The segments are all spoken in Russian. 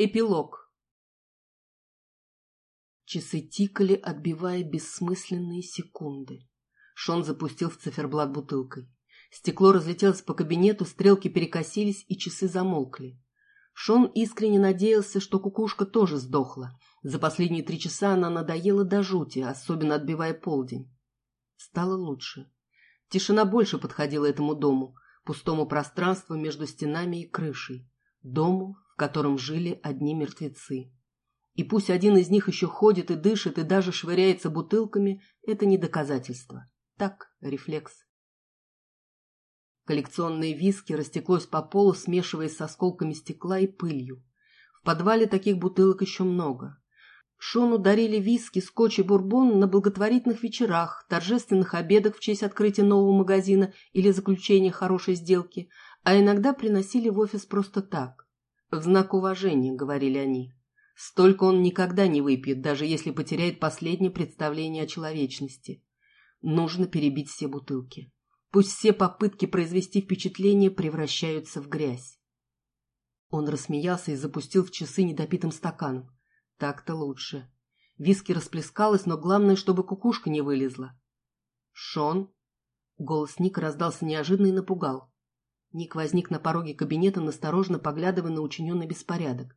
Эпилог. Часы тикали, отбивая бессмысленные секунды. Шон запустил в циферблат бутылкой. Стекло разлетелось по кабинету, стрелки перекосились, и часы замолкли. Шон искренне надеялся, что кукушка тоже сдохла. За последние три часа она надоела до жути, особенно отбивая полдень. Стало лучше. Тишина больше подходила этому дому, пустому пространству между стенами и крышей. Дому, котором жили одни мертвецы. И пусть один из них еще ходит и дышит, и даже швыряется бутылками, это не доказательство. Так, рефлекс. Коллекционные виски растеклось по полу, смешиваясь с осколками стекла и пылью. В подвале таких бутылок еще много. Шону дарили виски, скотч и бурбон на благотворительных вечерах, торжественных обедах в честь открытия нового магазина или заключения хорошей сделки, а иногда приносили в офис просто так. В знак уважения, говорили они. Столько он никогда не выпьет, даже если потеряет последнее представление о человечности. Нужно перебить все бутылки. Пусть все попытки произвести впечатление превращаются в грязь. Он рассмеялся и запустил в часы недопитым стаканом. Так-то лучше. Виски расплескалось, но главное, чтобы кукушка не вылезла. «Шон?» Голос Ника раздался неожиданно и напугал. Ник возник на пороге кабинета, насторожно поглядывая на учиненный беспорядок.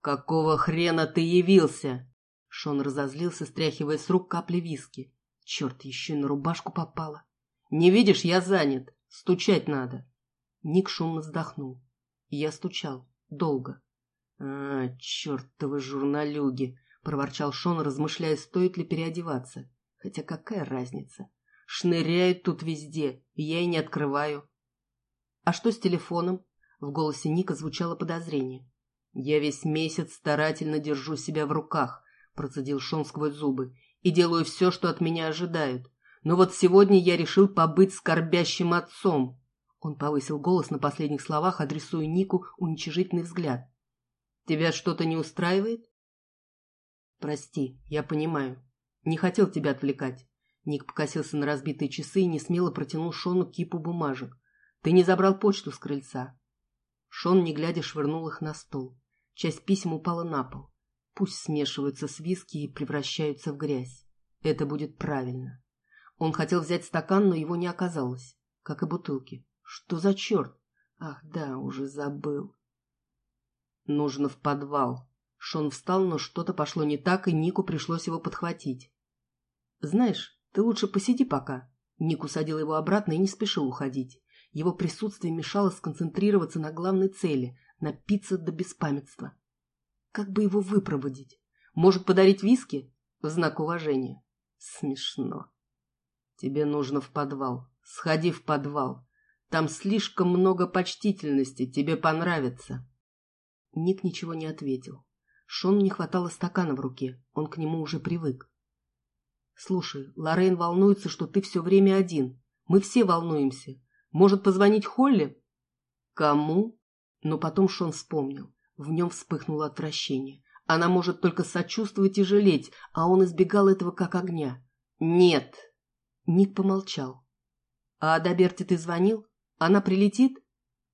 «Какого хрена ты явился?» Шон разозлился, стряхивая с рук капли виски. «Черт, еще и на рубашку попало!» «Не видишь, я занят. Стучать надо!» Ник шумно вздохнул. я стучал. Долго. «А, чертовы журналюги!» — проворчал Шон, размышляя, стоит ли переодеваться. Хотя какая разница? Шныряют тут везде, я и не открываю. «А что с телефоном?» В голосе Ника звучало подозрение. «Я весь месяц старательно держу себя в руках», процедил Шон сквозь зубы, «и делаю все, что от меня ожидают. Но вот сегодня я решил побыть скорбящим отцом». Он повысил голос на последних словах, адресуя Нику уничижительный взгляд. «Тебя что-то не устраивает?» «Прости, я понимаю. Не хотел тебя отвлекать». Ник покосился на разбитые часы и несмело протянул Шону кипу бумажек. Ты не забрал почту с крыльца. Шон, не глядя, швырнул их на стол. Часть писем упала на пол. Пусть смешиваются с виски и превращаются в грязь. Это будет правильно. Он хотел взять стакан, но его не оказалось. Как и бутылки. Что за черт? Ах, да, уже забыл. Нужно в подвал. Шон встал, но что-то пошло не так, и Нику пришлось его подхватить. Знаешь, ты лучше посиди пока. Ник усадил его обратно и не спешил уходить. Его присутствие мешало сконцентрироваться на главной цели – напиться до беспамятства. Как бы его выпроводить? Может, подарить виски? В знак уважения. Смешно. Тебе нужно в подвал. Сходи в подвал. Там слишком много почтительности. Тебе понравится. Ник ничего не ответил. Шону не хватало стакана в руке. Он к нему уже привык. «Слушай, Лоррейн волнуется, что ты все время один. Мы все волнуемся. Может, позвонить Холли? Кому? Но потом Шон вспомнил. В нем вспыхнуло отвращение. Она может только сочувствовать и жалеть, а он избегал этого как огня. Нет. Ник помолчал. А до Берти ты звонил? Она прилетит?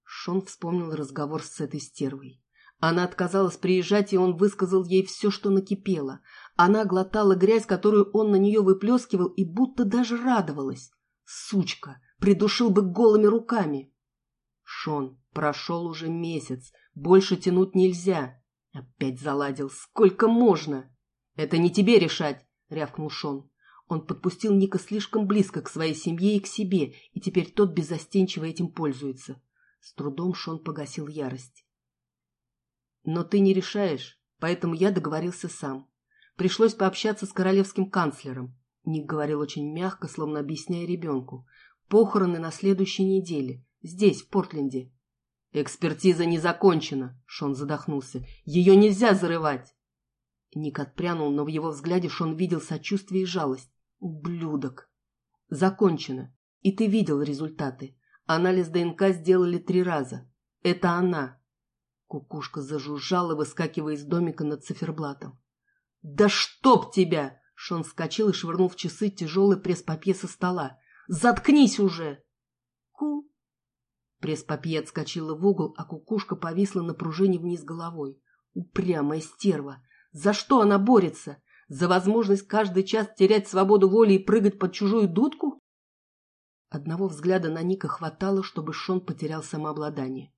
Шон вспомнил разговор с этой стервой. Она отказалась приезжать, и он высказал ей все, что накипело. Она глотала грязь, которую он на нее выплескивал, и будто даже радовалась. Сучка! Придушил бы голыми руками. Шон, прошел уже месяц, больше тянуть нельзя. Опять заладил. Сколько можно? Это не тебе решать, рявкнул Шон. Он подпустил Ника слишком близко к своей семье и к себе, и теперь тот беззастенчиво этим пользуется. С трудом Шон погасил ярость. Но ты не решаешь, поэтому я договорился сам. Пришлось пообщаться с королевским канцлером. Ник говорил очень мягко, словно объясняя ребенку. Похороны на следующей неделе. Здесь, в Портленде. Экспертиза не закончена, Шон задохнулся. Ее нельзя зарывать. Ник отпрянул, но в его взгляде Шон видел сочувствие и жалость. Ублюдок. Закончено. И ты видел результаты. Анализ ДНК сделали три раза. Это она. Кукушка зажужжала, выскакивая из домика над циферблатом. «Да чтоб тебя!» Шон вскочил и швырнул в часы тяжелый пресс-папье со стола. Заткнись уже! Ку! Пресс-папье отскочила в угол, а кукушка повисла на пружине вниз головой. Упрямая стерва. За что она борется? За возможность каждый час терять свободу воли и прыгать под чужую дудку? Одного взгляда на Ника хватало, чтобы Шон потерял самообладание.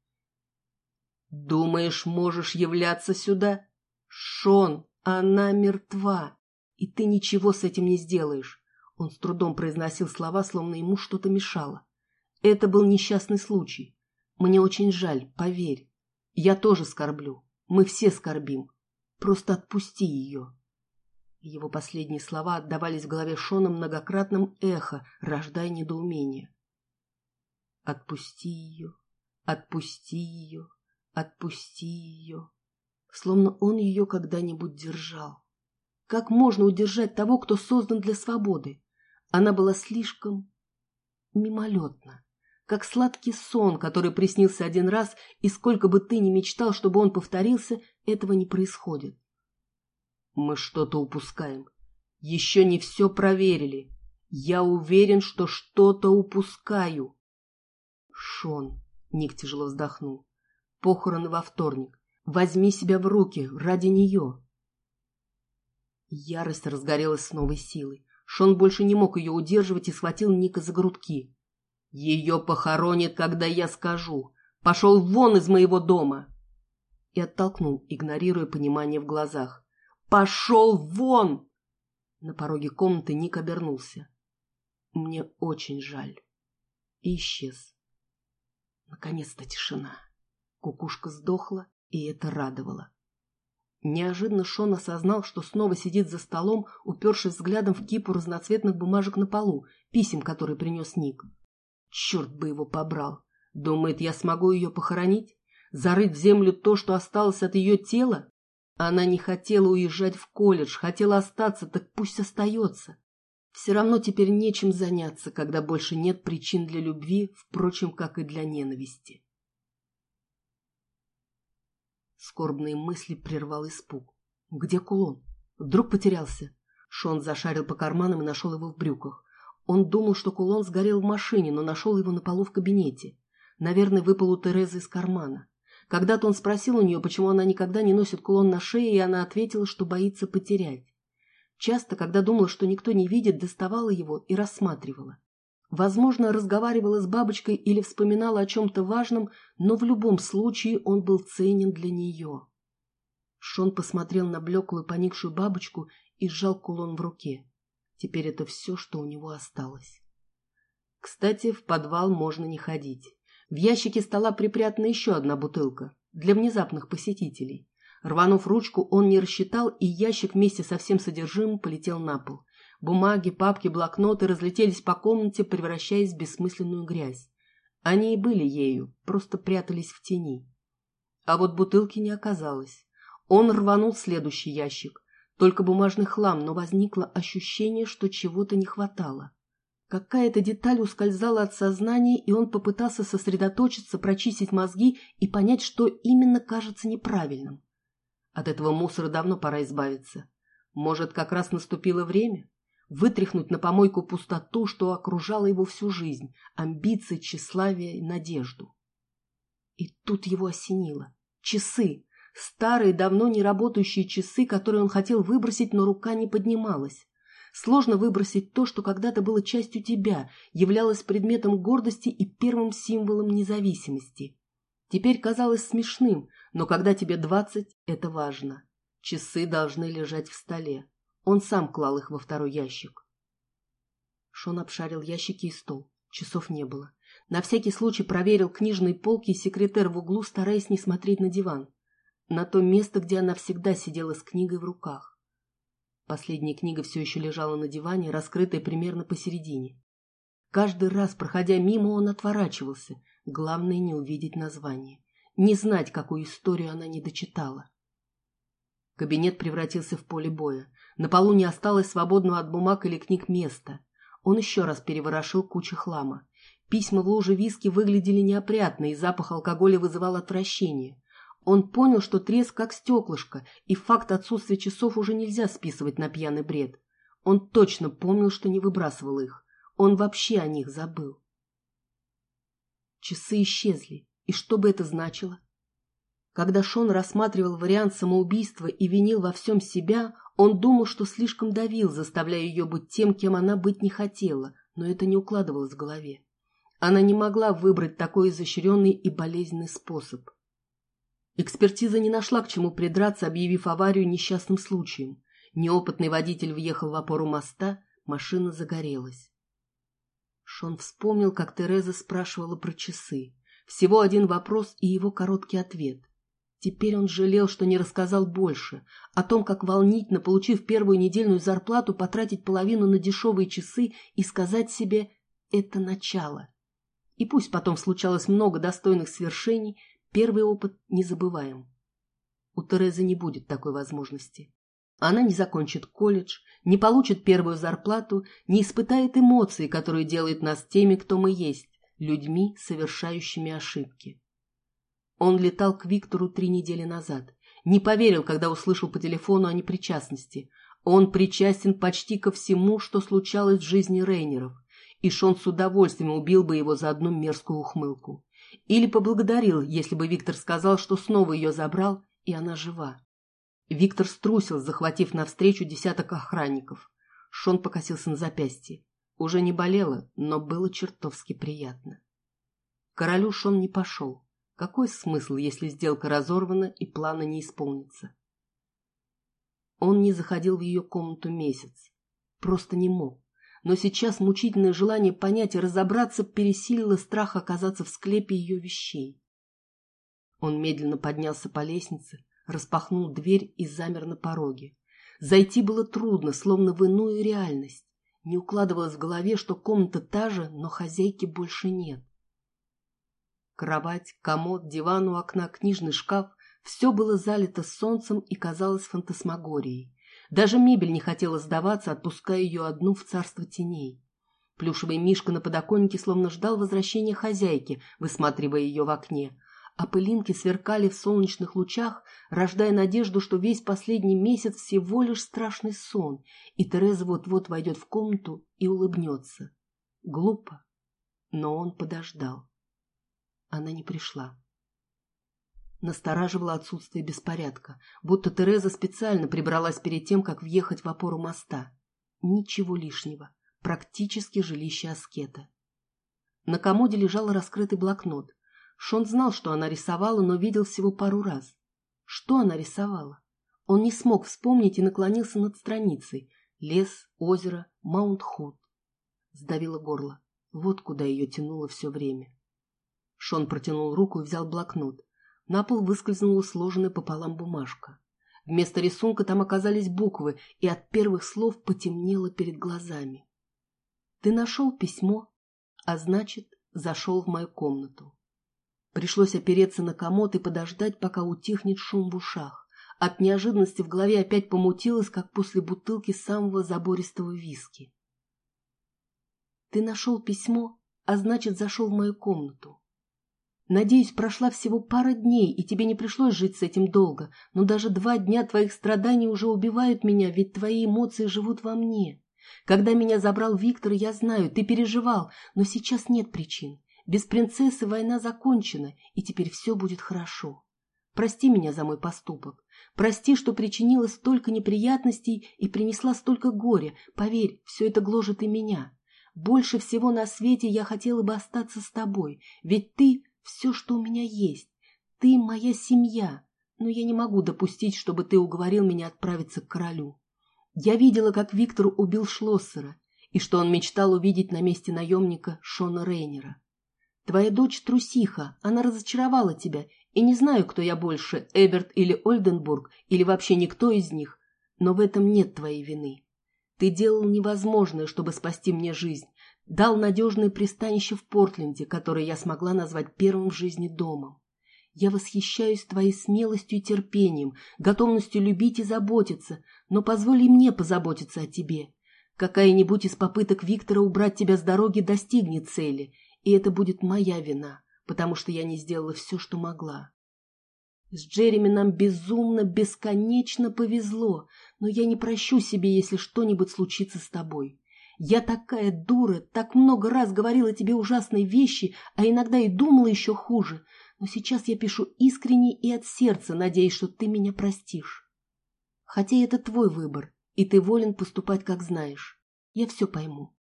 «Думаешь, можешь являться сюда? Шон, она мертва, и ты ничего с этим не сделаешь!» Он с трудом произносил слова, словно ему что-то мешало. «Это был несчастный случай. Мне очень жаль, поверь. Я тоже скорблю. Мы все скорбим. Просто отпусти ее!» Его последние слова отдавались в голове Шона многократным эхо, рождая недоумение. «Отпусти ее, отпусти ее, отпусти ее!» Словно он ее когда-нибудь держал. Как можно удержать того, кто создан для свободы? Она была слишком мимолетна, как сладкий сон, который приснился один раз, и сколько бы ты ни мечтал, чтобы он повторился, этого не происходит. Мы что-то упускаем. Еще не все проверили. Я уверен, что что-то упускаю. Шон, Ник тяжело вздохнул. Похороны во вторник. Возьми себя в руки ради нее. Ярость разгорелась с новой силой. Шон больше не мог ее удерживать и схватил Ника за грудки. «Ее похоронят, когда я скажу. Пошел вон из моего дома!» И оттолкнул, игнорируя понимание в глазах. Пошел вон!» На пороге комнаты Ник обернулся. «Мне очень жаль». И исчез. Наконец-то тишина. Кукушка сдохла, и это радовало. Неожиданно Шон осознал, что снова сидит за столом, упершись взглядом в кипу разноцветных бумажек на полу, писем, которые принес Ник. Черт бы его побрал! Думает, я смогу ее похоронить? Зарыть в землю то, что осталось от ее тела? Она не хотела уезжать в колледж, хотела остаться, так пусть остается. Все равно теперь нечем заняться, когда больше нет причин для любви, впрочем, как и для ненависти. Скорбные мысли прервал испуг. Где кулон? Вдруг потерялся? Шон зашарил по карманам и нашел его в брюках. Он думал, что кулон сгорел в машине, но нашел его на полу в кабинете. Наверное, выпал у Терезы из кармана. Когда-то он спросил у нее, почему она никогда не носит кулон на шее, и она ответила, что боится потерять. Часто, когда думала, что никто не видит, доставала его и рассматривала. Возможно, разговаривала с бабочкой или вспоминала о чем-то важном, но в любом случае он был ценен для нее. Шон посмотрел на блеклую поникшую бабочку и сжал кулон в руке. Теперь это все, что у него осталось. Кстати, в подвал можно не ходить. В ящике стола припрятана еще одна бутылка для внезапных посетителей. Рванув ручку, он не рассчитал, и ящик вместе со всем содержимым полетел на пол. Бумаги, папки, блокноты разлетелись по комнате, превращаясь в бессмысленную грязь. Они и были ею, просто прятались в тени. А вот бутылки не оказалось. Он рванул следующий ящик. Только бумажный хлам, но возникло ощущение, что чего-то не хватало. Какая-то деталь ускользала от сознания, и он попытался сосредоточиться, прочистить мозги и понять, что именно кажется неправильным. От этого мусора давно пора избавиться. Может, как раз наступило время? Вытряхнуть на помойку пустоту, что окружала его всю жизнь, амбиции, тщеславие и надежду. И тут его осенило. Часы. Старые, давно не работающие часы, которые он хотел выбросить, но рука не поднималась. Сложно выбросить то, что когда-то было частью тебя, являлось предметом гордости и первым символом независимости. Теперь казалось смешным, но когда тебе двадцать, это важно. Часы должны лежать в столе. Он сам клал их во второй ящик. Шон обшарил ящики и стол. Часов не было. На всякий случай проверил книжные полки и секретер в углу, стараясь не смотреть на диван. На то место, где она всегда сидела с книгой в руках. Последняя книга все еще лежала на диване, раскрытая примерно посередине. Каждый раз, проходя мимо, он отворачивался. Главное не увидеть название. Не знать, какую историю она не дочитала. Кабинет превратился в поле боя. На полу не осталось свободного от бумаг или книг места. Он еще раз переворошил кучу хлама. Письма в луже виски выглядели неопрятно, и запах алкоголя вызывал отвращение. Он понял, что треск как стеклышко, и факт отсутствия часов уже нельзя списывать на пьяный бред. Он точно помнил, что не выбрасывал их. Он вообще о них забыл. Часы исчезли. И что бы это значило? Когда Шон рассматривал вариант самоубийства и винил во всем себя, он думал, что слишком давил, заставляя ее быть тем, кем она быть не хотела, но это не укладывалось в голове. Она не могла выбрать такой изощренный и болезненный способ. Экспертиза не нашла к чему придраться, объявив аварию несчастным случаем. Неопытный водитель въехал в опору моста, машина загорелась. Шон вспомнил, как Тереза спрашивала про часы. Всего один вопрос и его короткий ответ. Теперь он жалел, что не рассказал больше. О том, как волнительно, получив первую недельную зарплату, потратить половину на дешевые часы и сказать себе «это начало». И пусть потом случалось много достойных свершений, первый опыт не забываем. У Терезы не будет такой возможности. Она не закончит колледж, не получит первую зарплату, не испытает эмоции, которые делают нас теми, кто мы есть, людьми, совершающими ошибки. Он летал к Виктору три недели назад. Не поверил, когда услышал по телефону о непричастности. Он причастен почти ко всему, что случалось в жизни Рейнеров. И Шон с удовольствием убил бы его за одну мерзкую ухмылку. Или поблагодарил, если бы Виктор сказал, что снова ее забрал, и она жива. Виктор струсил, захватив навстречу десяток охранников. Шон покосился на запястье. Уже не болело, но было чертовски приятно. королю Шон не пошел. Какой смысл, если сделка разорвана и планы не исполнится? Он не заходил в ее комнату месяц. Просто не мог. Но сейчас мучительное желание понять и разобраться пересилило страх оказаться в склепе ее вещей. Он медленно поднялся по лестнице, распахнул дверь и замер на пороге. Зайти было трудно, словно в иную реальность. Не укладывалось в голове, что комната та же, но хозяйки больше нет. Кровать, комод, диван у окна, книжный шкаф – все было залито солнцем и казалось фантасмагорией. Даже мебель не хотела сдаваться, отпуская ее одну в царство теней. Плюшевый мишка на подоконнике словно ждал возвращения хозяйки, высматривая ее в окне, а пылинки сверкали в солнечных лучах, рождая надежду, что весь последний месяц всего лишь страшный сон, и Тереза вот-вот войдет в комнату и улыбнется. Глупо, но он подождал. Она не пришла. Настораживало отсутствие беспорядка, будто Тереза специально прибралась перед тем, как въехать в опору моста. Ничего лишнего, практически жилище аскета. На комоде лежал раскрытый блокнот. Шон знал, что она рисовала, но видел всего пару раз. Что она рисовала? Он не смог вспомнить и наклонился над страницей. Лес, озеро, Маунт-Худ. Сдавило горло. Вот куда ее тянуло все время. Шон протянул руку и взял блокнот. На пол выскользнула сложенная пополам бумажка. Вместо рисунка там оказались буквы, и от первых слов потемнело перед глазами. «Ты нашел письмо, а значит, зашел в мою комнату». Пришлось опереться на комод и подождать, пока утихнет шум в ушах. От неожиданности в голове опять помутилось, как после бутылки самого забористого виски. «Ты нашел письмо, а значит, зашел в мою комнату. Надеюсь, прошла всего пара дней, и тебе не пришлось жить с этим долго, но даже два дня твоих страданий уже убивают меня, ведь твои эмоции живут во мне. Когда меня забрал Виктор, я знаю, ты переживал, но сейчас нет причин. Без принцессы война закончена, и теперь все будет хорошо. Прости меня за мой поступок. Прости, что причинила столько неприятностей и принесла столько горя. Поверь, все это гложет и меня. Больше всего на свете я хотела бы остаться с тобой, ведь ты все, что у меня есть. Ты моя семья, но я не могу допустить, чтобы ты уговорил меня отправиться к королю. Я видела, как Виктор убил Шлоссера, и что он мечтал увидеть на месте наемника Шона Рейнера. Твоя дочь трусиха, она разочаровала тебя, и не знаю, кто я больше, Эберт или Ольденбург, или вообще никто из них, но в этом нет твоей вины. Ты делал невозможное, чтобы спасти мне жизнь, дал надежное пристанище в Портленде, которое я смогла назвать первым в жизни домом. Я восхищаюсь твоей смелостью и терпением, готовностью любить и заботиться, но позволь и мне позаботиться о тебе. Какая-нибудь из попыток Виктора убрать тебя с дороги достигнет цели, и это будет моя вина, потому что я не сделала все, что могла. С Джереми нам безумно, бесконечно повезло, но я не прощу себе, если что-нибудь случится с тобой. Я такая дура, так много раз говорила тебе ужасные вещи, а иногда и думала еще хуже. но сейчас я пишу искренне и от сердца, надеясь, что ты меня простишь. Хотя это твой выбор, и ты волен поступать, как знаешь. Я все пойму.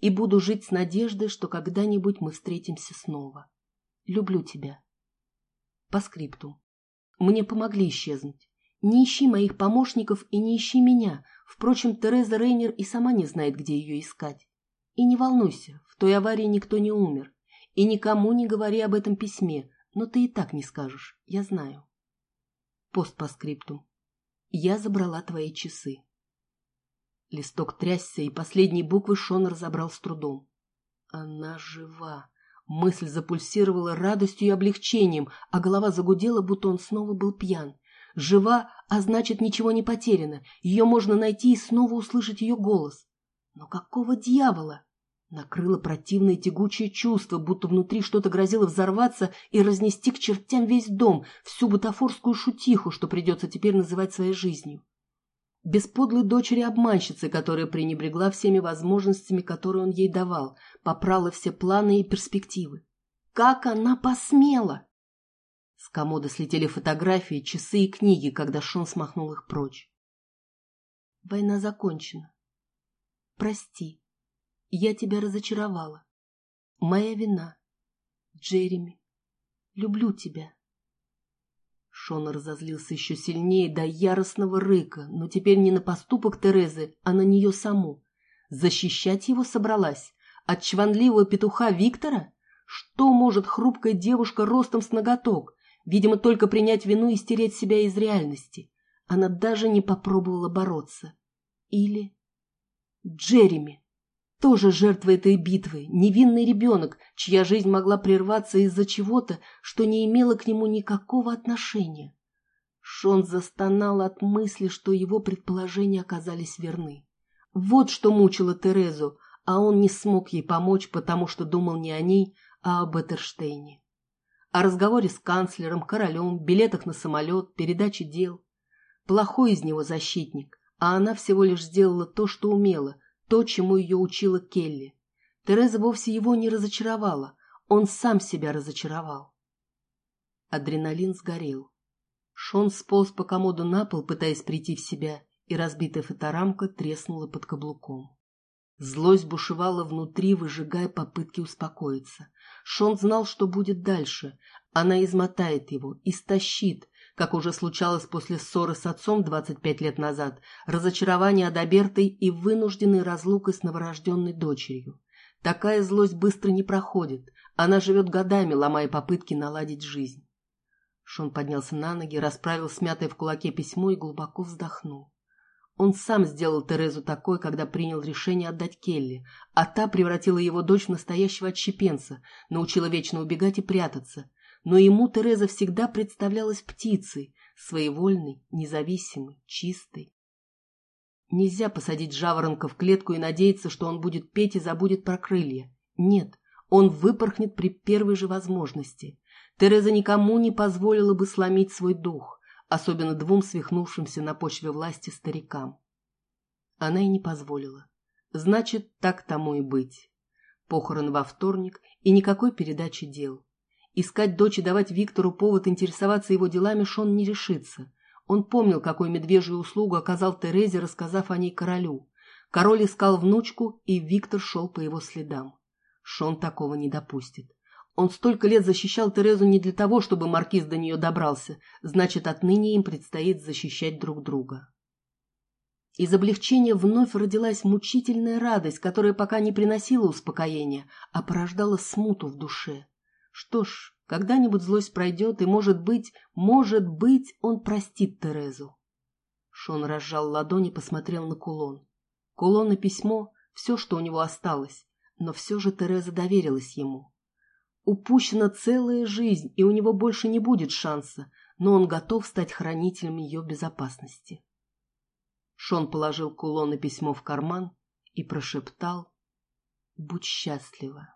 И буду жить с надеждой, что когда-нибудь мы встретимся снова. Люблю тебя. По скрипту. Мне помогли исчезнуть. Не ищи моих помощников и не ищи меня. Впрочем, Тереза Рейнер и сама не знает, где ее искать. И не волнуйся, в той аварии никто не умер. И никому не говори об этом письме, но ты и так не скажешь, я знаю. Пост по скрипту. Я забрала твои часы. Листок трясся, и последние буквы Шон разобрал с трудом. Она жива. Мысль запульсировала радостью и облегчением, а голова загудела, будто он снова был пьян. Жива, а значит, ничего не потеряно. Ее можно найти и снова услышать ее голос. Но какого дьявола? Накрыло противное тягучее чувство, будто внутри что-то грозило взорваться и разнести к чертям весь дом, всю бутафорскую шутиху, что придется теперь называть своей жизнью. Без подлой дочери-обманщицы, которая пренебрегла всеми возможностями, которые он ей давал, попрала все планы и перспективы. Как она посмела! С комода слетели фотографии, часы и книги, когда Шон смахнул их прочь. Война закончена. Прости. Я тебя разочаровала. Моя вина. Джереми. Люблю тебя. Шон разозлился еще сильнее до яростного рыка, но теперь не на поступок Терезы, а на нее саму. Защищать его собралась? От чванливого петуха Виктора? Что может хрупкая девушка ростом с ноготок? Видимо, только принять вину и стереть себя из реальности. Она даже не попробовала бороться. Или... Джереми тоже жертва этой битвы, невинный ребенок, чья жизнь могла прерваться из-за чего-то, что не имело к нему никакого отношения. Шон застонал от мысли, что его предположения оказались верны. Вот что мучило Терезу, а он не смог ей помочь, потому что думал не о ней, а об Этерштейне. О разговоре с канцлером, королем, билетах на самолет, передаче дел. Плохой из него защитник, а она всего лишь сделала то, что умела, то, чему ее учила Келли. Тереза вовсе его не разочаровала, он сам себя разочаровал. Адреналин сгорел. Шон сполз по комоду на пол, пытаясь прийти в себя, и разбитая фоторамка треснула под каблуком. Злость бушевала внутри, выжигая попытки успокоиться. Шон знал, что будет дальше. Она измотает его, истощит, как уже случалось после ссоры с отцом 25 лет назад, разочарование Адабертой и вынужденной разлукой с новорожденной дочерью. Такая злость быстро не проходит, она живет годами, ломая попытки наладить жизнь. Шон поднялся на ноги, расправил смятое в кулаке письмо и глубоко вздохнул. Он сам сделал Терезу такой, когда принял решение отдать Келли, а та превратила его дочь в настоящего отщепенца, научила вечно убегать и прятаться, но ему Тереза всегда представлялась птицей, своевольной, независимой, чистой. Нельзя посадить жаворонка в клетку и надеяться, что он будет петь и забудет про крылья. Нет, он выпорхнет при первой же возможности. Тереза никому не позволила бы сломить свой дух, особенно двум свихнувшимся на почве власти старикам. Она и не позволила. Значит, так тому и быть. Похорон во вторник и никакой передачи дел. Искать дочь и давать Виктору повод интересоваться его делами Шон не решится. Он помнил, какую медвежью услугу оказал Терезе, рассказав о ней королю. Король искал внучку, и Виктор шел по его следам. Шон такого не допустит. Он столько лет защищал Терезу не для того, чтобы маркиз до нее добрался, значит, отныне им предстоит защищать друг друга. Из облегчения вновь родилась мучительная радость, которая пока не приносила успокоения, а порождала смуту в душе. Что ж, когда-нибудь злость пройдет, и, может быть, может быть, он простит Терезу. Шон разжал ладони и посмотрел на кулон. Кулон и письмо — все, что у него осталось, но все же Тереза доверилась ему. Упущена целая жизнь, и у него больше не будет шанса, но он готов стать хранителем ее безопасности. Шон положил кулон и письмо в карман и прошептал «Будь счастлива».